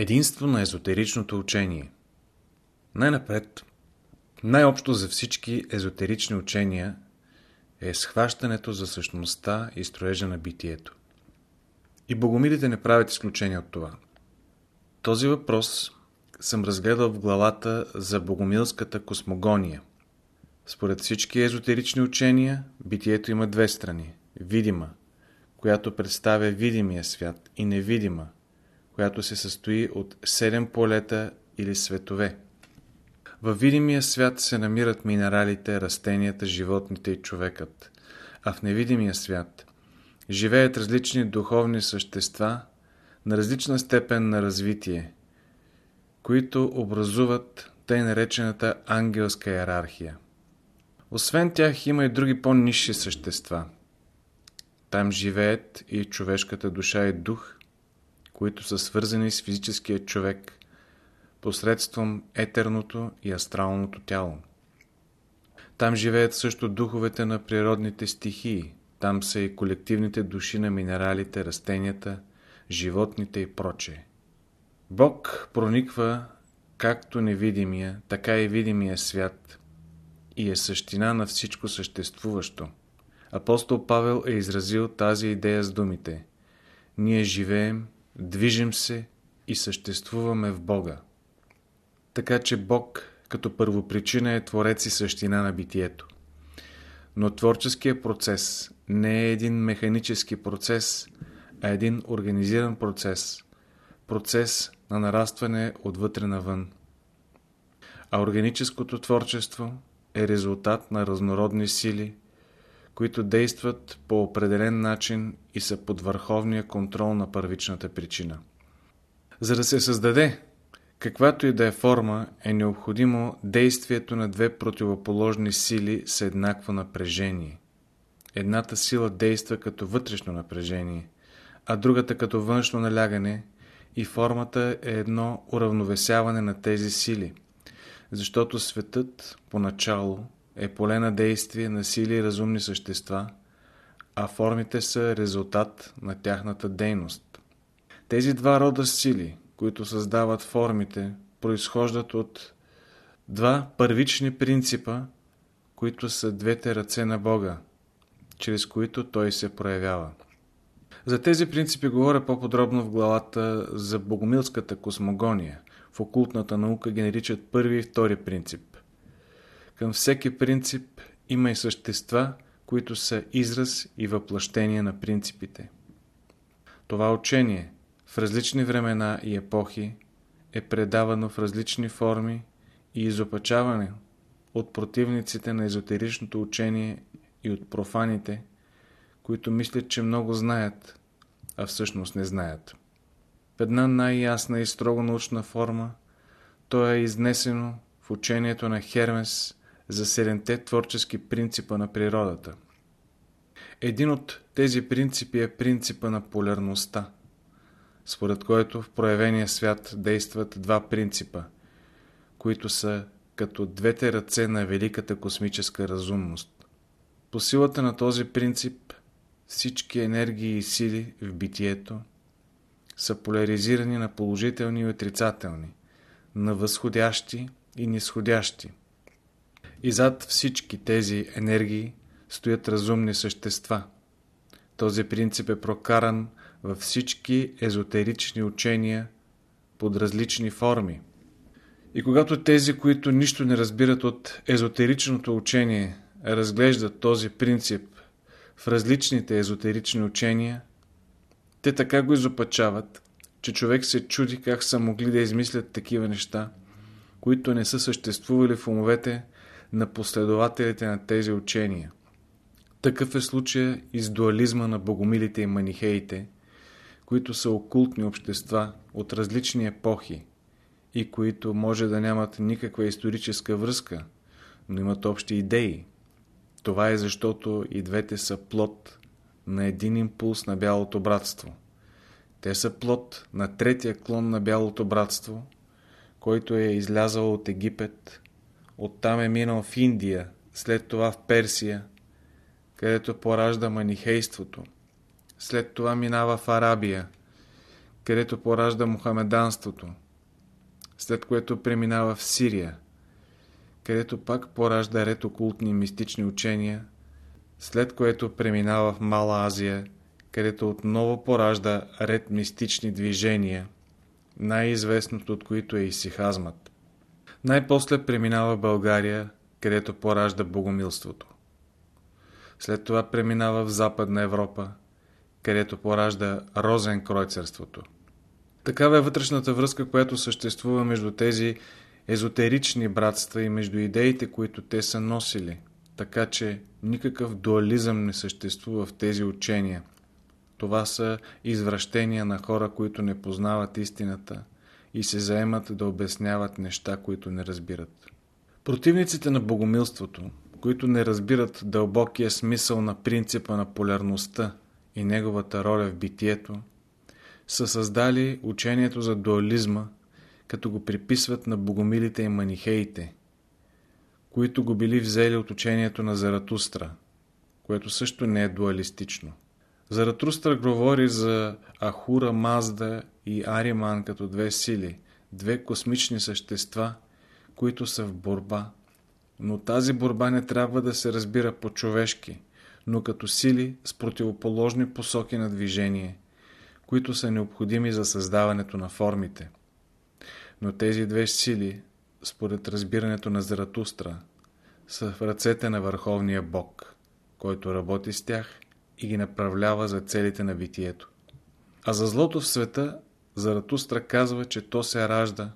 Единство на езотеричното учение Най-напред, най-общо за всички езотерични учения е схващането за същността и строежа на битието. И богомилите не правят изключение от това. Този въпрос съм разгледал в главата за богомилската космогония. Според всички езотерични учения, битието има две страни. Видима, която представя видимия свят, и невидима, която се състои от седем полета или светове. Във видимия свят се намират минералите, растенията, животните и човекът, а в невидимия свят живеят различни духовни същества на различна степен на развитие, които образуват тъй наречената ангелска иерархия. Освен тях има и други по-низши същества. Там живеят и човешката душа и дух, които са свързани с физическия човек посредством етерното и астралното тяло. Там живеят също духовете на природните стихии, там са и колективните души на минералите, растенията, животните и прочее. Бог прониква както невидимия, така и видимия свят и е същина на всичко съществуващо. Апостол Павел е изразил тази идея с думите Ние живеем движим се и съществуваме в Бога. Така че Бог като първопричина е творец и същина на битието. Но творческият процес не е един механически процес, а един организиран процес. Процес на нарастване отвътре навън. А органическото творчество е резултат на разнородни сили, които действат по определен начин и са под върховния контрол на първичната причина. За да се създаде каквато и да е форма, е необходимо действието на две противоположни сили с еднакво напрежение. Едната сила действа като вътрешно напрежение, а другата като външно налягане и формата е едно уравновесяване на тези сили, защото светът поначало е поле на действие на сили и разумни същества, а формите са резултат на тяхната дейност. Тези два рода сили, които създават формите, произхождат от два първични принципа, които са двете ръце на Бога, чрез които Той се проявява. За тези принципи говоря по-подробно в главата за богомилската космогония. В окултната наука ги наричат първи и втори принцип. Към всеки принцип има и същества, които са израз и въплъщение на принципите. Това учение в различни времена и епохи е предавано в различни форми и изопачаване от противниците на езотеричното учение и от профаните, които мислят, че много знаят, а всъщност не знаят. В една най-ясна и строго научна форма то е изнесено в учението на Хермес за седемте творчески принципа на природата. Един от тези принципи е принципа на полярността, според който в проявения свят действат два принципа, които са като двете ръце на великата космическа разумност. По силата на този принцип всички енергии и сили в битието са поляризирани на положителни и отрицателни, на възходящи и нисходящи. И зад всички тези енергии стоят разумни същества. Този принцип е прокаран във всички езотерични учения под различни форми. И когато тези, които нищо не разбират от езотеричното учение, разглеждат този принцип в различните езотерични учения, те така го изопачават, че човек се чуди как са могли да измислят такива неща, които не са съществували в умовете на последователите на тези учения. Такъв е случая и с дуализма на богомилите и манихеите, които са окултни общества от различни епохи и които може да нямат никаква историческа връзка, но имат общи идеи. Това е защото и двете са плод на един импулс на бялото братство. Те са плод на третия клон на бялото братство, който е излязъл от Египет Оттам е минал в Индия, след това в Персия, където поражда манихейството. След това минава в Арабия, където поражда мухамеданството, след което преминава в Сирия, където пак поражда ред окултни и мистични учения, след което преминава в Мала Азия, където отново поражда ред мистични движения, най-известното от които е исихазмът. Най-после преминава България, където поражда богомилството. След това преминава в Западна Европа, където поражда розен кройцерството. Такава е вътрешната връзка, която съществува между тези езотерични братства и между идеите, които те са носили, така че никакъв дуализъм не съществува в тези учения. Това са извращения на хора, които не познават истината и се заемат да обясняват неща, които не разбират. Противниците на богомилството, които не разбират дълбокия смисъл на принципа на полярността и неговата роля в битието, са създали учението за дуализма, като го приписват на богомилите и манихеите, които го били взели от учението на Заратустра, което също не е дуалистично. Заратустра говори за Ахура, Мазда и Ариман като две сили, две космични същества, които са в борба. Но тази борба не трябва да се разбира по-човешки, но като сили с противоположни посоки на движение, които са необходими за създаването на формите. Но тези две сили, според разбирането на Заратустра, са в ръцете на Върховния Бог, който работи с тях и ги направлява за целите на битието. А за злото в света Заратустра казва, че то се ражда,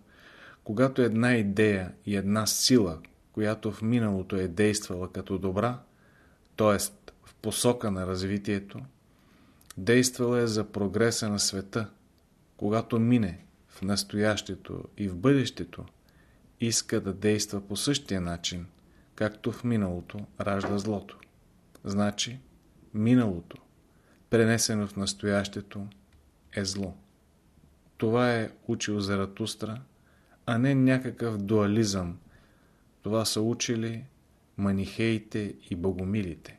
когато една идея и една сила, която в миналото е действала като добра, т.е. в посока на развитието, действала е за прогреса на света, когато мине в настоящето и в бъдещето, иска да действа по същия начин, както в миналото ражда злото. Значи, миналото, пренесено в настоящето, е зло. Това е учил Заратустра, а не някакъв дуализъм. Това са учили манихеите и богомилите.